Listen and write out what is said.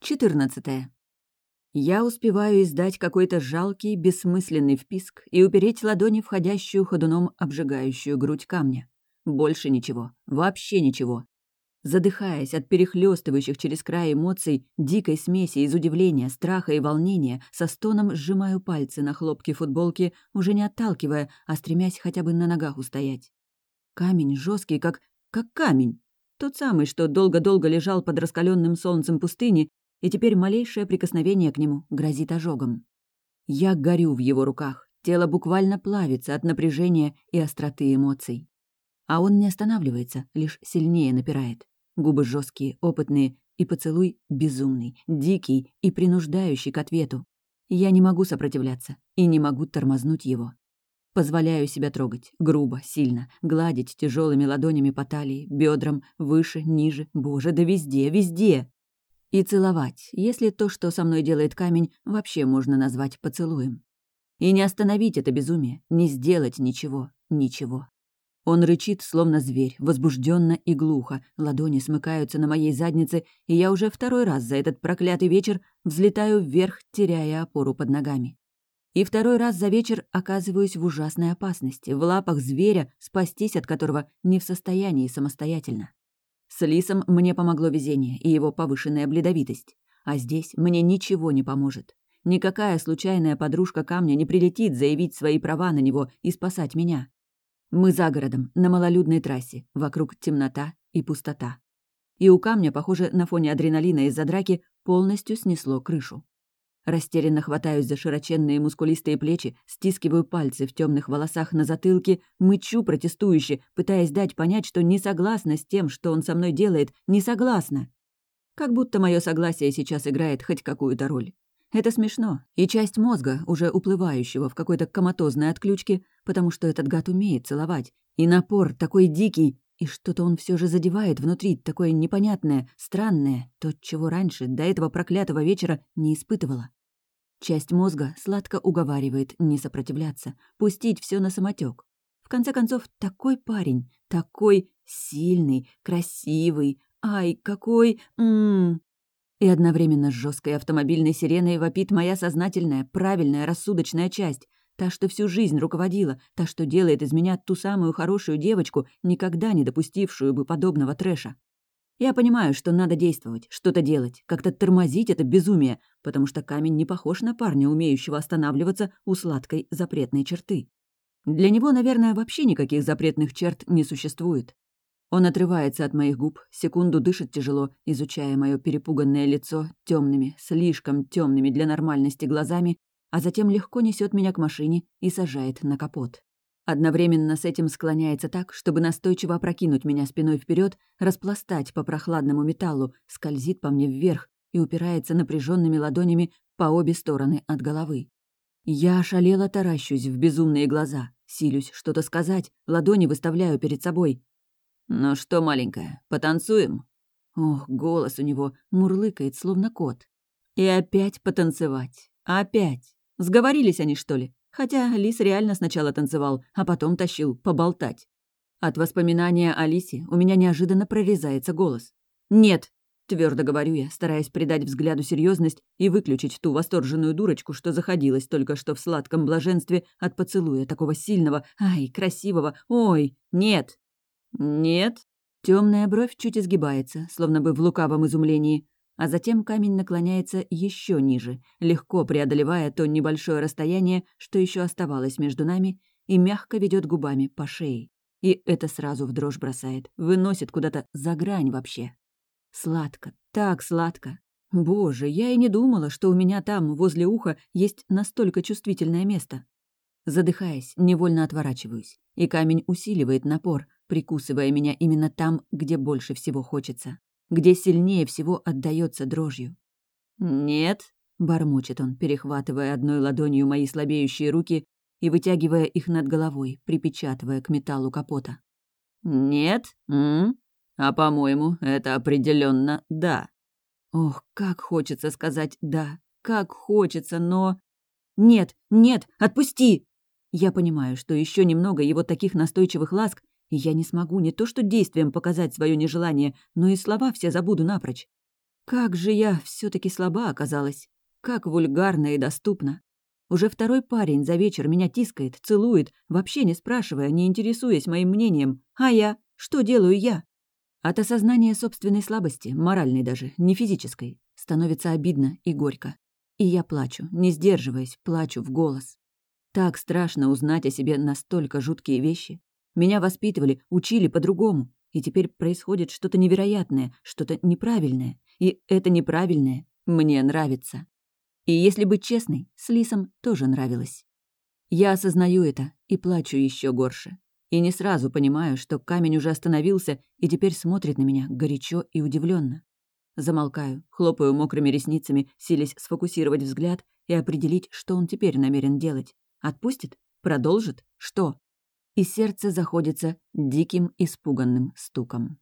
14. Я успеваю издать какой-то жалкий, бессмысленный вписк и упереть ладони входящую ходуном обжигающую грудь камня. Больше ничего, вообще ничего. Задыхаясь от перехлёстывающих через край эмоций, дикой смеси из удивления, страха и волнения, со стоном сжимаю пальцы на хлопке футболки, уже не отталкивая, а стремясь хотя бы на ногах устоять. Камень жесткий, как... как камень. Тот самый, что долго-долго лежал под раскаленным солнцем пустыни и теперь малейшее прикосновение к нему грозит ожогом. Я горю в его руках, тело буквально плавится от напряжения и остроты эмоций. А он не останавливается, лишь сильнее напирает. Губы жесткие, опытные, и поцелуй безумный, дикий и принуждающий к ответу. Я не могу сопротивляться и не могу тормознуть его. Позволяю себя трогать, грубо, сильно, гладить тяжелыми ладонями по талии, бедрам, выше, ниже, боже, да везде, везде. И целовать, если то, что со мной делает камень, вообще можно назвать поцелуем. И не остановить это безумие, не сделать ничего, ничего. Он рычит, словно зверь, возбужденно и глухо, ладони смыкаются на моей заднице, и я уже второй раз за этот проклятый вечер взлетаю вверх, теряя опору под ногами. И второй раз за вечер оказываюсь в ужасной опасности, в лапах зверя, спастись от которого не в состоянии самостоятельно. С Лисом мне помогло везение и его повышенная бледовитость. А здесь мне ничего не поможет. Никакая случайная подружка камня не прилетит заявить свои права на него и спасать меня. Мы за городом, на малолюдной трассе, вокруг темнота и пустота. И у камня, похоже, на фоне адреналина из-за драки полностью снесло крышу. Растерянно хватаюсь за широченные мускулистые плечи, стискиваю пальцы в темных волосах на затылке, мычу протестующе, пытаясь дать понять, что не согласна с тем, что он со мной делает, не согласна. Как будто мое согласие сейчас играет хоть какую-то роль. Это смешно, и часть мозга, уже уплывающего в какой-то коматозной отключке, потому что этот гад умеет целовать, и напор такой дикий, и что-то он все же задевает внутри, такое непонятное, странное, то, чего раньше, до этого проклятого вечера, не испытывала. Часть мозга сладко уговаривает не сопротивляться, пустить все на самотек. В конце концов, такой парень, такой сильный, красивый, ай, какой... М -м. И одновременно с жесткой автомобильной сиреной вопит моя сознательная, правильная, рассудочная часть, та, что всю жизнь руководила, та, что делает из меня ту самую хорошую девочку, никогда не допустившую бы подобного трэша. Я понимаю, что надо действовать, что-то делать, как-то тормозить это безумие, потому что камень не похож на парня, умеющего останавливаться у сладкой запретной черты. Для него, наверное, вообще никаких запретных черт не существует. Он отрывается от моих губ, секунду дышит тяжело, изучая мое перепуганное лицо темными, слишком темными для нормальности глазами, а затем легко несет меня к машине и сажает на капот. Одновременно с этим склоняется так, чтобы настойчиво опрокинуть меня спиной вперед, распластать по прохладному металлу, скользит по мне вверх и упирается напряженными ладонями по обе стороны от головы. Я ошалела таращусь в безумные глаза, силюсь что-то сказать, ладони выставляю перед собой. «Ну что, маленькая, потанцуем?» Ох, голос у него мурлыкает, словно кот. И опять потанцевать. Опять. Сговорились они, что ли? Хотя Лис реально сначала танцевал, а потом тащил поболтать. От воспоминания о Лисе у меня неожиданно прорезается голос. «Нет!» — твердо говорю я, стараясь придать взгляду серьезность и выключить ту восторженную дурочку, что заходилась только что в сладком блаженстве от поцелуя такого сильного, ай, красивого, ой, нет! Нет? Темная бровь чуть изгибается, словно бы в лукавом изумлении, а затем камень наклоняется еще ниже, легко преодолевая то небольшое расстояние, что еще оставалось между нами, и мягко ведет губами по шее. И это сразу в дрожь бросает, выносит куда-то за грань вообще. Сладко, так сладко. Боже, я и не думала, что у меня там, возле уха, есть настолько чувствительное место. Задыхаясь, невольно отворачиваюсь, и камень усиливает напор, прикусывая меня именно там, где больше всего хочется где сильнее всего отдаётся дрожью. «Нет», — бормочет он, перехватывая одной ладонью мои слабеющие руки и вытягивая их над головой, припечатывая к металлу капота. «Нет? М? А по-моему, это определенно да». Ох, как хочется сказать «да», как хочется, но... «Нет, нет, отпусти!» Я понимаю, что еще немного его таких настойчивых ласк, и я не смогу не то что действием показать свое нежелание, но и слова все забуду напрочь. Как же я все таки слаба оказалась. Как вульгарно и доступно. Уже второй парень за вечер меня тискает, целует, вообще не спрашивая, не интересуясь моим мнением. А я? Что делаю я? От осознания собственной слабости, моральной даже, не физической, становится обидно и горько. И я плачу, не сдерживаясь, плачу в голос. Так страшно узнать о себе настолько жуткие вещи. Меня воспитывали, учили по-другому. И теперь происходит что-то невероятное, что-то неправильное. И это неправильное мне нравится. И если быть честной, с Лисом тоже нравилось. Я осознаю это и плачу еще горше. И не сразу понимаю, что камень уже остановился и теперь смотрит на меня горячо и удивленно. Замолкаю, хлопаю мокрыми ресницами, силясь сфокусировать взгляд и определить, что он теперь намерен делать. Отпустит? Продолжит? Что? И сердце заходится диким испуганным стуком.